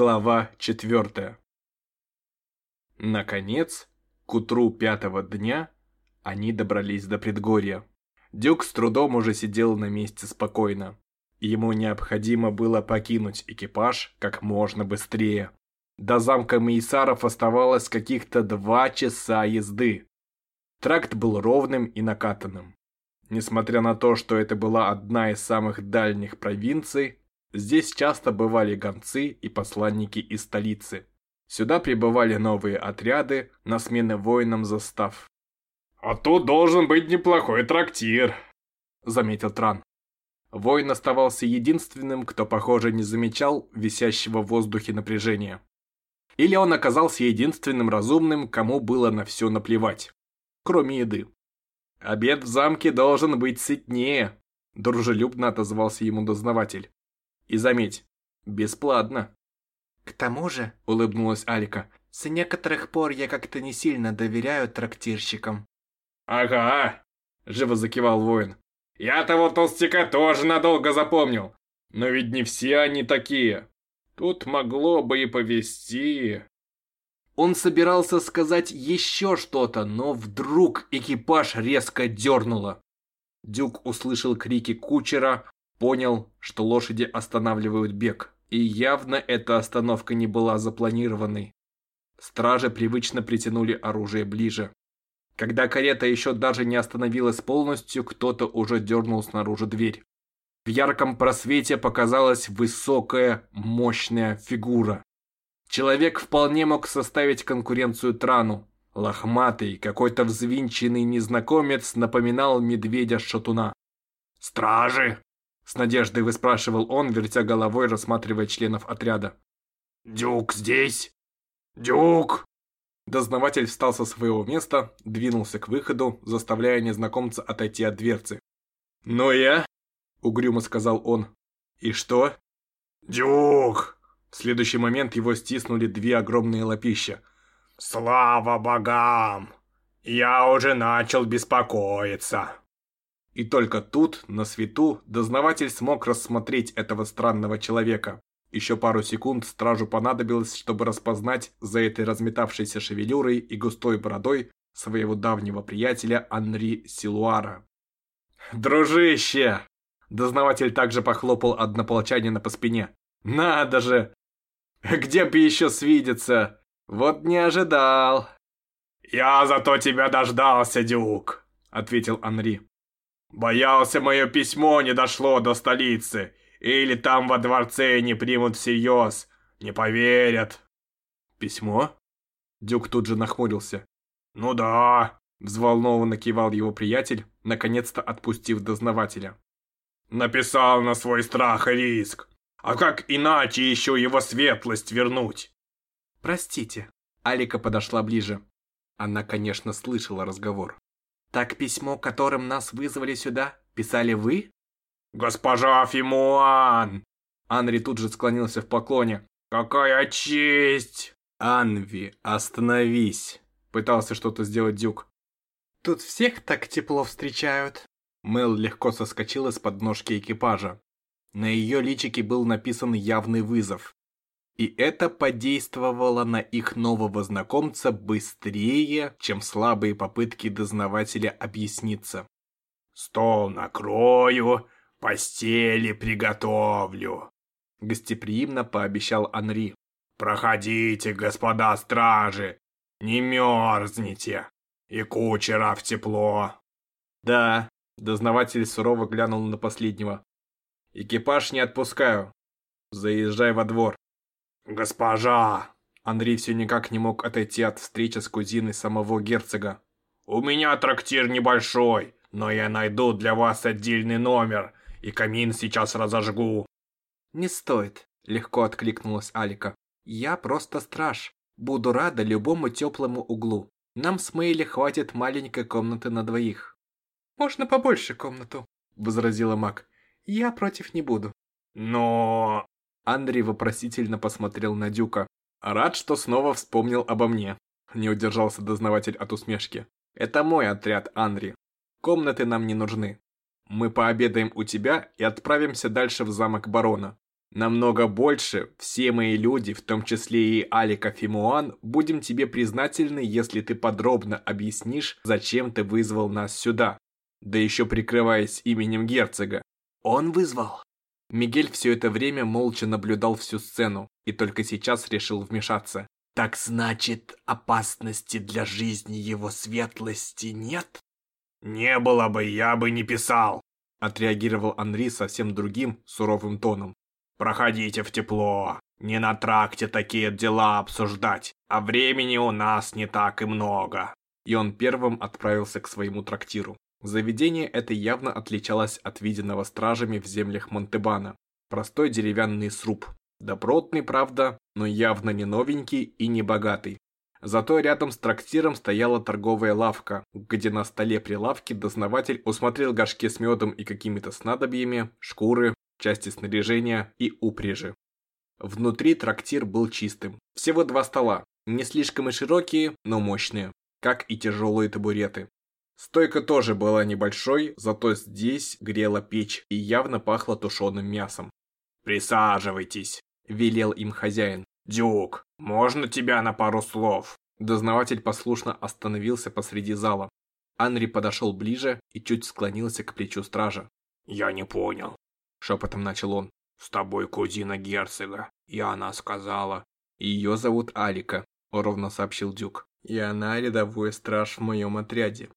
Глава четвертая. Наконец, к утру пятого дня они добрались до предгорья. Дюк с трудом уже сидел на месте спокойно. Ему необходимо было покинуть экипаж как можно быстрее. До замка Мейсаров оставалось каких-то два часа езды. Тракт был ровным и накатанным. Несмотря на то, что это была одна из самых дальних провинций, здесь часто бывали гонцы и посланники из столицы. Сюда прибывали новые отряды на смены воинам застав. «А тут должен быть неплохой трактир», — заметил Тран. Воин оставался единственным, кто, похоже, не замечал висящего в воздухе напряжения. Или он оказался единственным разумным, кому было на все наплевать, кроме еды. «Обед в замке должен быть сытнее», – дружелюбно отозвался ему дознаватель. «И заметь, бесплатно». «К тому же», – улыбнулась Алика, – «с некоторых пор я как-то не сильно доверяю трактирщикам». «Ага», – живо закивал воин. «Я того толстяка тоже надолго запомнил. Но ведь не все они такие. Тут могло бы и повести. Он собирался сказать еще что-то, но вдруг экипаж резко дернуло. Дюк услышал крики кучера, понял, что лошади останавливают бег. И явно эта остановка не была запланированной. Стражи привычно притянули оружие ближе. Когда карета еще даже не остановилась полностью, кто-то уже дернул снаружи дверь. В ярком просвете показалась высокая, мощная фигура. Человек вполне мог составить конкуренцию Трану. Лохматый, какой-то взвинченный незнакомец напоминал медведя-шатуна. «Стражи!» — с надеждой выспрашивал он, вертя головой, рассматривая членов отряда. «Дюк здесь? Дюк!» Дознаватель встал со своего места, двинулся к выходу, заставляя незнакомца отойти от дверцы. «Ну я?» — угрюмо сказал он. «И что?» «Дюк!» В следующий момент его стиснули две огромные лапища. «Слава богам! Я уже начал беспокоиться!» И только тут, на свету, дознаватель смог рассмотреть этого странного человека. Еще пару секунд стражу понадобилось, чтобы распознать за этой разметавшейся шевелюрой и густой бородой своего давнего приятеля Анри Силуара. «Дружище!» Дознаватель также похлопал однополчанина по спине. «Надо же! Где бы еще свидеться? Вот не ожидал. Я зато тебя дождался, Дюк, ответил Анри. Боялся, мое письмо не дошло до столицы, или там во дворце не примут всерьез, не поверят. Письмо? Дюк тут же нахмурился. Ну да, взволнованно кивал его приятель, наконец-то отпустив дознавателя. Написал на свой страх и риск. А как иначе еще его светлость вернуть? Простите. Алика подошла ближе. Она, конечно, слышала разговор. Так письмо, которым нас вызвали сюда, писали вы? Госпожа Фимуан! Анри тут же склонился в поклоне. Какая честь! Анви, остановись! Пытался что-то сделать Дюк. Тут всех так тепло встречают. Мел легко соскочила с подножки экипажа. На ее личике был написан явный вызов. И это подействовало на их нового знакомца быстрее, чем слабые попытки дознавателя объясниться. «Стол накрою, постели приготовлю», — гостеприимно пообещал Анри. «Проходите, господа стражи, не мерзните, и кучера в тепло». «Да», — дознаватель сурово глянул на последнего. Экипаж не отпускаю. Заезжай во двор. Госпожа! Андрей все никак не мог отойти от встречи с кузиной самого герцога. У меня трактир небольшой, но я найду для вас отдельный номер, и камин сейчас разожгу. Не стоит, легко откликнулась Алика. Я просто страж. Буду рада любому теплому углу. Нам с Мэйли хватит маленькой комнаты на двоих. Можно побольше комнату, возразила Мак. Я против не буду. Но... Андрей вопросительно посмотрел на Дюка. Рад, что снова вспомнил обо мне. Не удержался дознаватель от усмешки. Это мой отряд, Андрей. Комнаты нам не нужны. Мы пообедаем у тебя и отправимся дальше в замок барона. Намного больше все мои люди, в том числе и Алика Фимуан, будем тебе признательны, если ты подробно объяснишь, зачем ты вызвал нас сюда. Да еще прикрываясь именем герцога. Он вызвал. Мигель все это время молча наблюдал всю сцену и только сейчас решил вмешаться. Так значит, опасности для жизни его светлости нет? Не было бы, я бы не писал. Отреагировал Анри совсем другим, суровым тоном. Проходите в тепло. Не на тракте такие дела обсуждать, а времени у нас не так и много. И он первым отправился к своему трактиру. Заведение это явно отличалось от виденного стражами в землях Монтебана. Простой деревянный сруб. Добротный, правда, но явно не новенький и не богатый. Зато рядом с трактиром стояла торговая лавка, где на столе при лавке дознаватель усмотрел горшки с медом и какими-то снадобьями, шкуры, части снаряжения и упряжи. Внутри трактир был чистым. Всего два стола, не слишком и широкие, но мощные, как и тяжелые табуреты. Стойка тоже была небольшой, зато здесь грела печь и явно пахло тушеным мясом. «Присаживайтесь», – велел им хозяин. «Дюк, можно тебя на пару слов?» Дознаватель послушно остановился посреди зала. Анри подошел ближе и чуть склонился к плечу стража. «Я не понял. Шепотом начал он. «С тобой кузина герцога, и она сказала...» «Ее зовут Алика», — ровно сообщил Дюк. «И она рядовой страж в моем отряде.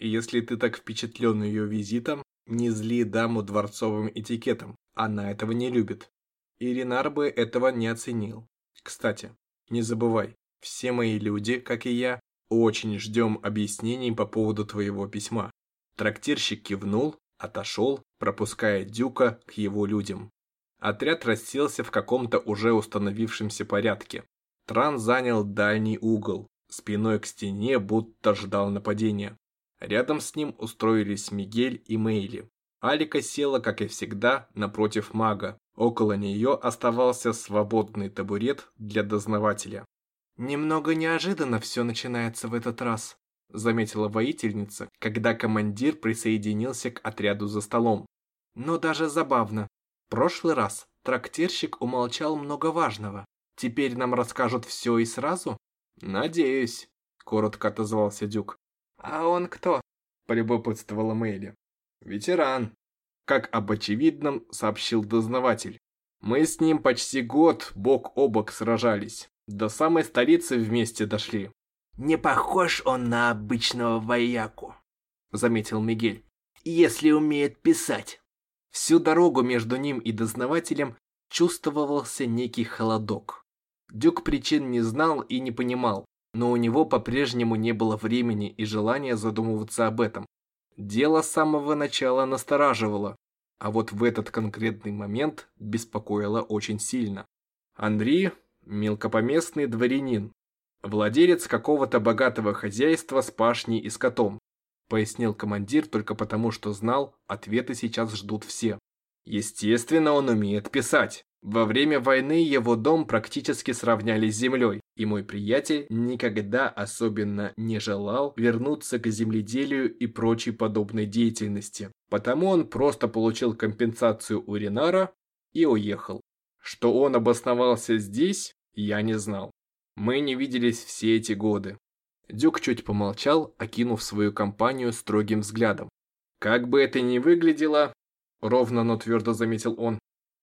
Если ты так впечатлен ее визитом, не зли даму дворцовым этикетом. Она этого не любит. И Ренар бы этого не оценил. Кстати, не забывай, все мои люди, как и я, очень ждем объяснений по поводу твоего письма». Трактирщик кивнул, отошел, пропуская Дюка к его людям. Отряд расселся в каком-то уже установившемся порядке. Тран занял дальний угол, спиной к стене, будто ждал нападения. Рядом с ним устроились Мигель и Мейли. Алика села, как и всегда, напротив мага. Около нее оставался свободный табурет для дознавателя. «Немного неожиданно все начинается в этот раз», заметила воительница, когда командир присоединился к отряду за столом. Но даже забавно. Прошлый раз трактирщик умолчал много важного. Теперь нам расскажут все и сразу? Надеюсь, коротко отозвался Дюк. А он кто? полюбопытствовала Мэйли. Ветеран. Как об очевидном сообщил дознаватель. Мы с ним почти год бок о бок сражались. До самой столицы вместе дошли. «Не похож он на обычного вояку», — заметил Мигель, — «если умеет писать». Всю дорогу между ним и дознавателем чувствовался некий холодок. Дюк причин не знал и не понимал, но у него по-прежнему не было времени и желания задумываться об этом. Дело с самого начала настораживало, а вот в этот конкретный момент беспокоило очень сильно. Андрей – мелкопоместный дворянин, Владелец какого-то богатого хозяйства с пашней и скотом, пояснил командир только потому, что знал, ответы сейчас ждут все. Естественно, он умеет писать. Во время войны его дом практически сравняли с землей, и мой приятель никогда особенно не желал вернуться к земледелию и прочей подобной деятельности. Потому он просто получил компенсацию у Ренара и уехал. Что он обосновался здесь, я не знал. Мы не виделись все эти годы. Дюк чуть помолчал, окинув свою компанию строгим взглядом. Как бы это ни выглядело, ровно, но твердо заметил он,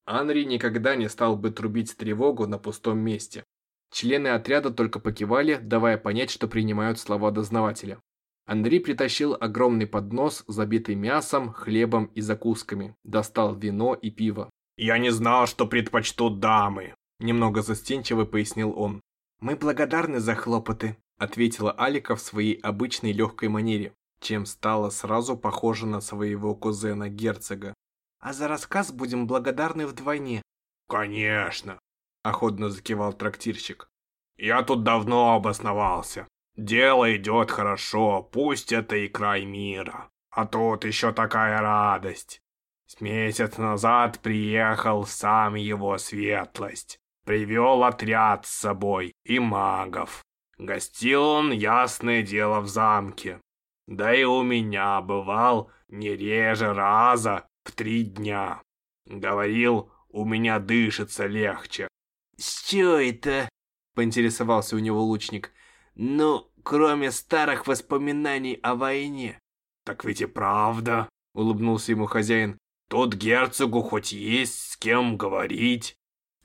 Анри никогда не стал бы трубить тревогу на пустом месте. Члены отряда только покивали, давая понять, что принимают слова дознавателя. Андрей притащил огромный поднос, забитый мясом, хлебом и закусками. Достал вино и пиво. «Я не знал, что предпочтут дамы», – немного застенчиво пояснил он. «Мы благодарны за хлопоты», — ответила Алика в своей обычной легкой манере, чем стала сразу похожа на своего кузена-герцога. «А за рассказ будем благодарны вдвойне». «Конечно», — охотно закивал трактирщик. «Я тут давно обосновался. Дело идет хорошо, пусть это и край мира. А тут еще такая радость. С месяц назад приехал сам его светлость. Привел отряд с собой и магов. Гостил он, ясное дело, в замке. Да и у меня бывал не реже раза в три дня. Говорил, у меня дышится легче. «С чего это?» – поинтересовался у него лучник. «Ну, кроме старых воспоминаний о войне». «Так ведь и правда», – улыбнулся ему хозяин. «Тут герцогу хоть есть с кем говорить.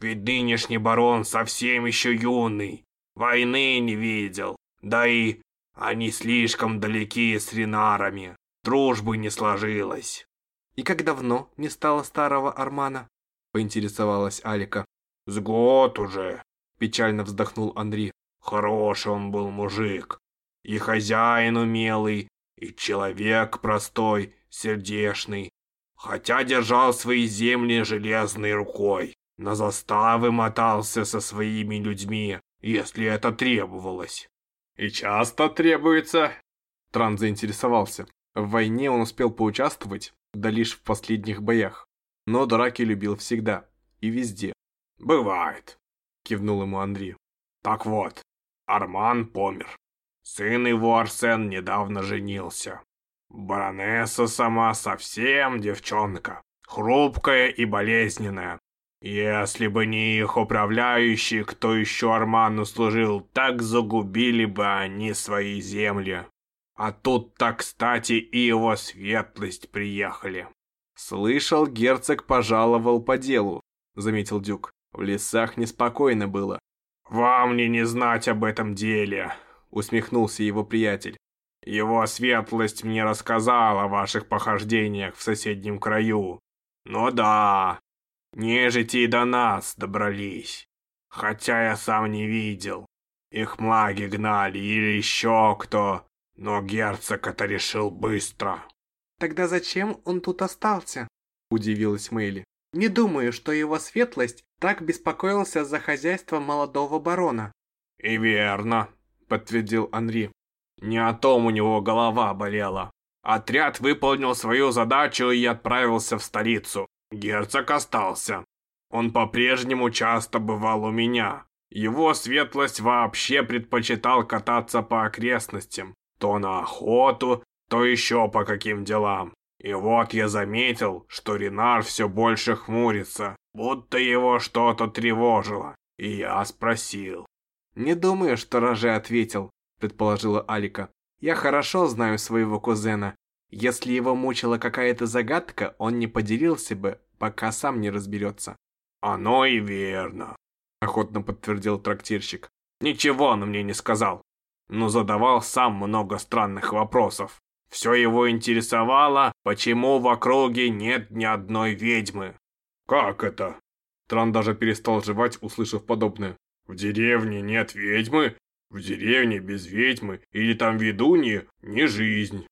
Ведь нынешний барон совсем еще юный, войны не видел. Да и они слишком далеки с ренарами, дружбы не сложилось». «И как давно не стало старого Армана?» – поинтересовалась Алика. «С год уже», – печально вздохнул Андрей. «Хороший он был мужик. И хозяин умелый, и человек простой, сердешный. Хотя держал свои земли железной рукой. На заставы мотался со своими людьми, если это требовалось». «И часто требуется?» Тран заинтересовался. В войне он успел поучаствовать, да лишь в последних боях. Но драки любил всегда и везде. «Бывает», — кивнул ему Андрей. «Так вот, Арман помер. Сын его Арсен недавно женился. Баронесса сама совсем девчонка, хрупкая и болезненная. Если бы не их управляющий, кто еще Арману служил, так загубили бы они свои земли. А тут так кстати и его светлость приехали. Слышал, герцог пожаловал по делу, заметил Дюк. В лесах неспокойно было. Вам ли не знать об этом деле? Усмехнулся его приятель. Его светлость мне рассказал о ваших похождениях в соседнем краю. Ну да, нежити и до нас добрались. Хотя я сам не видел. Их маги гнали или еще кто. Но герцог это решил быстро. «Тогда зачем он тут остался?» – удивилась Мэйли. «Не думаю, что его светлость так беспокоился за хозяйство молодого барона». «И верно», – подтвердил Анри. «Не о том у него голова болела. Отряд выполнил свою задачу и отправился в столицу. Герцог остался. Он по-прежнему часто бывал у меня. Его светлость вообще предпочитал кататься по окрестностям. То на охоту, то еще по каким делам. И вот я заметил, что Ренар все больше хмурится, будто его что-то тревожило. И я спросил. «Не думаю, что Роже ответил», – предположила Алика. «Я хорошо знаю своего кузена. Если его мучила какая-то загадка, он не поделился бы, пока сам не разберется». «Оно и верно», – охотно подтвердил трактирщик. «Ничего он мне не сказал, но задавал сам много странных вопросов. Все его интересовало, почему в округе нет ни одной ведьмы. «Как это?» Тран даже перестал жевать, услышав подобное. «В деревне нет ведьмы? В деревне без ведьмы или там ведуньи не жизнь».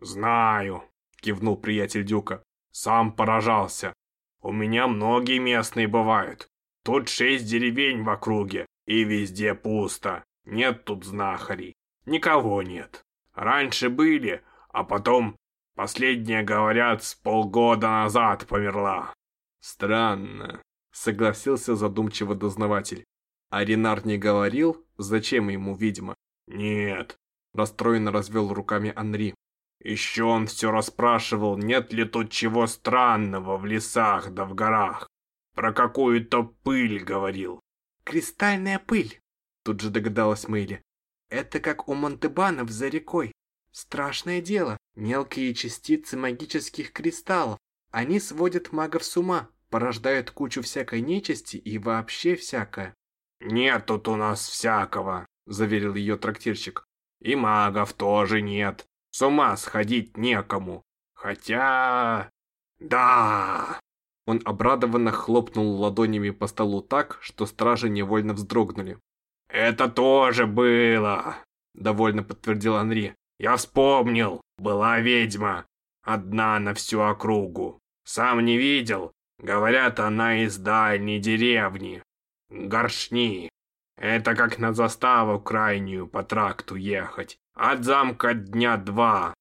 «Знаю», — кивнул приятель Дюка. «Сам поражался. У меня многие местные бывают. Тут шесть деревень в округе, и везде пусто. Нет тут знахарей. Никого нет. Раньше были, а потом, последняя, говорят, с полгода назад померла. Странно, согласился задумчиво дознаватель. А Ренар не говорил, зачем ему ведьма? Нет, расстроенно развел руками Анри. Еще он все расспрашивал, нет ли тут чего странного в лесах да в горах. Про какую-то пыль говорил. «Кристальная пыль», тут же догадалась Мэйли. «Это как у Монтебанов за рекой. Страшное дело. Мелкие частицы магических кристаллов. Они сводят магов с ума, порождают кучу всякой нечисти и вообще всякое. «Нет тут у нас всякого», – заверил ее трактирщик. «И магов тоже нет. С ума сходить некому. Хотя... да...» Он обрадованно хлопнул ладонями по столу так, что стражи невольно вздрогнули. «Это тоже было», – довольно подтвердил Анри. Я вспомнил, была ведьма, одна на всю округу. Сам не видел, говорят, она из дальней деревни. Горшни. Это как на заставу крайнюю по тракту ехать. От замка дня два.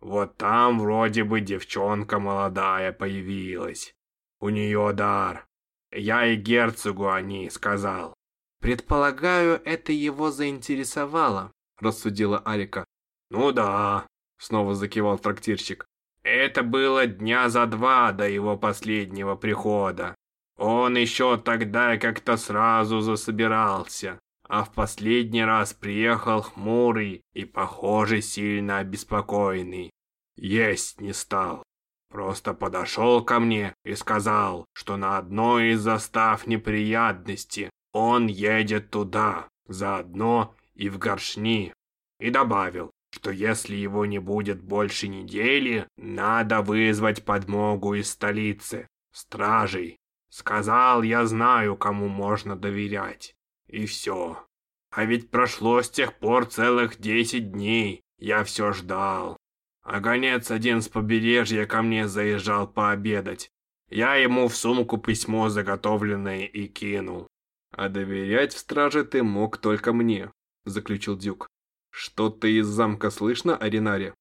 Вот там вроде бы девчонка молодая появилась. У нее дар. Я и герцогу о ней сказал. «Предполагаю, это его заинтересовало», – рассудила Алика. «Ну да», — снова закивал трактирщик. «Это было дня за два до его последнего прихода. Он еще тогда как-то сразу засобирался, а в последний раз приехал хмурый и, похоже, сильно обеспокоенный. Есть не стал. Просто подошел ко мне и сказал, что на одной из застав неприятности он едет туда, заодно и в горшни. И добавил, что если его не будет больше недели, надо вызвать подмогу из столицы, стражей. Сказал, я знаю, кому можно доверять. И все. А ведь прошло с тех пор целых десять дней. Я все ждал. А гонец один с побережья ко мне заезжал пообедать. Я ему в сумку письмо заготовленное и кинул. А доверять в страже ты мог только мне, заключил Дюк. Что-то из замка слышно о Ренаре?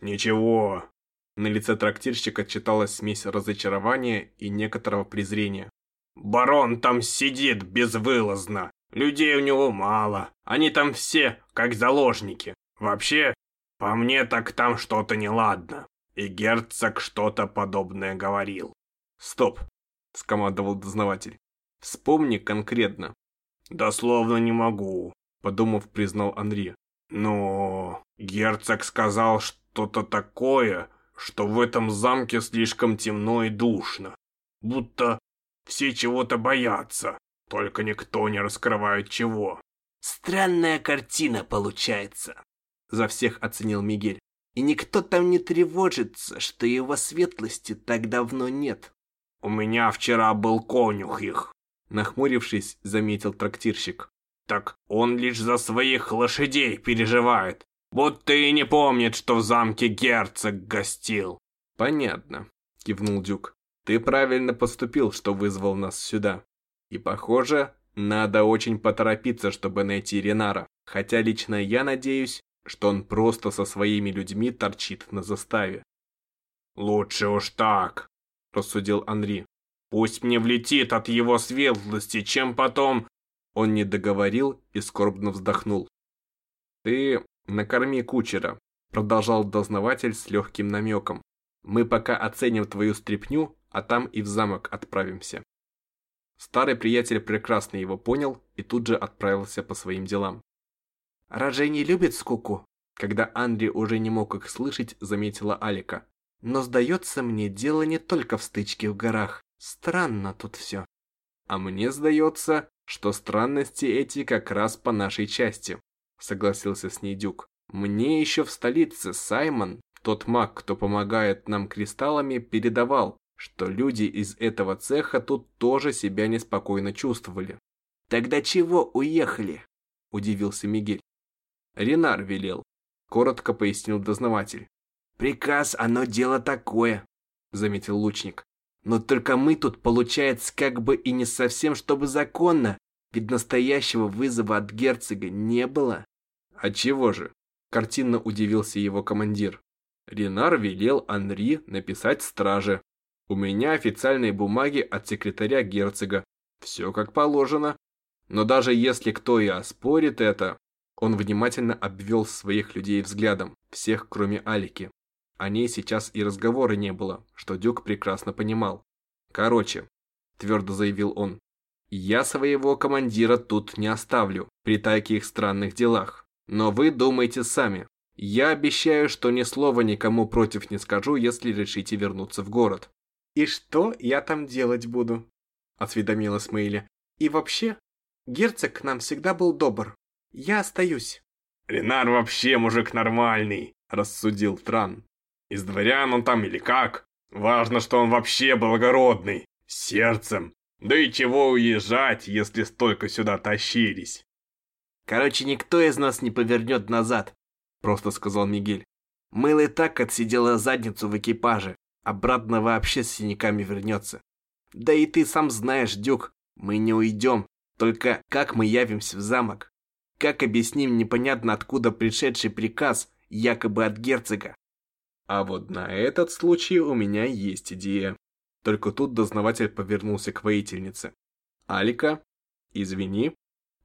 Ничего. На лице трактирщика читалась смесь разочарования и некоторого презрения. Барон там сидит безвылазно. Людей у него мало. Они там все как заложники. Вообще, по мне так там что-то неладно. И герцог что-то подобное говорил. Стоп, скомандовал дознаватель. Вспомни конкретно. Дословно не могу, подумав, признал Андрей. Но герцог сказал что-то такое, что в этом замке слишком темно и душно. Будто все чего-то боятся, только никто не раскрывает чего. Странная картина получается, за всех оценил Мигель. И никто там не тревожится, что его светлости так давно нет. У меня вчера был конюх их, нахмурившись, заметил трактирщик. Так он лишь за своих лошадей переживает. Будто и не помнит, что в замке герцог гостил. Понятно, кивнул Дюк. Ты правильно поступил, что вызвал нас сюда. И похоже, надо очень поторопиться, чтобы найти Ренара. Хотя лично я надеюсь, что он просто со своими людьми торчит на заставе. «Лучше уж так», – рассудил Анри. «Пусть мне влетит от его светлости, чем потом...» Он не договорил и скорбно вздохнул. «Ты накорми кучера», – продолжал дознаватель с легким намеком. «Мы пока оценим твою стряпню, а там и в замок отправимся». Старый приятель прекрасно его понял и тут же отправился по своим делам. Рожей не любит скуку. Когда Андрей уже не мог их слышать, заметила Алика. Но сдается мне, дело не только в стычке в горах. Странно тут все. А мне сдается, что странности эти как раз по нашей части, согласился с ней Дюк. Мне еще в столице Саймон, тот маг, кто помогает нам кристаллами, передавал, что люди из этого цеха тут тоже себя неспокойно чувствовали. «Тогда чего уехали?» – удивился Мигель. Ренар велел, коротко пояснил дознаватель. Приказ, оно дело такое, заметил лучник. Но только мы тут, получается, как бы и не совсем чтобы законно, ведь настоящего вызова от герцога не было. А чего же? Картинно удивился его командир. Ренар велел Анри написать страже. У меня официальные бумаги от секретаря герцога. Все как положено. Но даже если кто и оспорит это, он внимательно обвел своих людей взглядом, всех кроме Алики. О ней сейчас и разговора не было, что Дюк прекрасно понимал. «Короче», – твердо заявил он, – «я своего командира тут не оставлю при таких странных делах. Но вы думайте сами. Я обещаю, что ни слова никому против не скажу, если решите вернуться в город». «И что я там делать буду?» – осведомилась Мэйли. «И вообще, герцог к нам всегда был добр. Я остаюсь. Ренар вообще мужик нормальный, рассудил Тран. Из дворян он там или как? Важно, что он вообще благородный, сердцем. Да и чего уезжать, если столько сюда тащились? Короче, никто из нас не повернет назад, просто сказал Мигель. Мэл и так отсидела задницу в экипаже, обратно вообще с синяками вернется. Да и ты сам знаешь, Дюк, мы не уйдем, только как мы явимся в замок? Как объясним непонятно откуда пришедший приказ, якобы от герцога? А вот на этот случай у меня есть идея. Только тут дознаватель повернулся к воительнице. Алика, извини,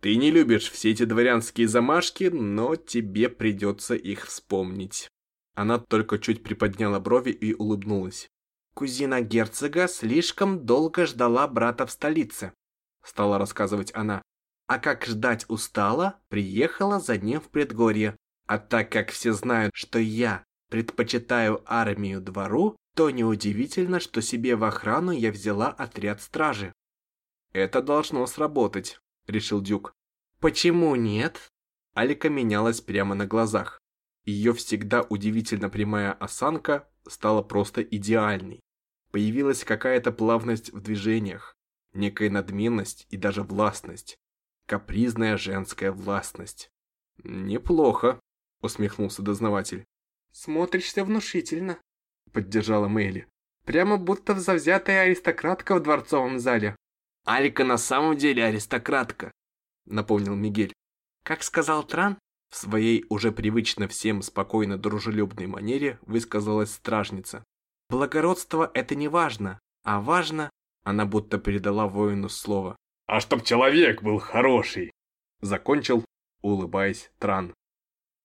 ты не любишь все эти дворянские замашки, но тебе придется их вспомнить. Она только чуть приподняла брови и улыбнулась. Кузина герцога слишком долго ждала брата в столице, стала рассказывать она. А как ждать устала, приехала за ним в предгорье. А так как все знают, что я предпочитаю армию двору, то неудивительно, что себе в охрану я взяла отряд стражи. Это должно сработать, решил Дюк. Почему нет? Алика менялась прямо на глазах. Ее всегда удивительно прямая осанка стала просто идеальной. Появилась какая-то плавность в движениях, некая надменность и даже властность. Капризная женская властность. «Неплохо», — усмехнулся дознаватель. «Смотришься внушительно», — поддержала Мэйли. «Прямо будто завзятая аристократка в дворцовом зале». «Алика на самом деле аристократка», — напомнил Мигель. Как сказал Тран, в своей уже привычно всем спокойно дружелюбной манере высказалась стражница. «Благородство — это не важно, а важно...» Она будто передала воину слово. «А чтоб человек был хороший!» Закончил, улыбаясь, Тран.